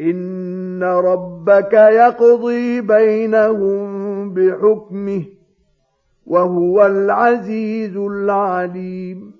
إن ربك يقضي بينهم بحكمه وهو العزيز العليم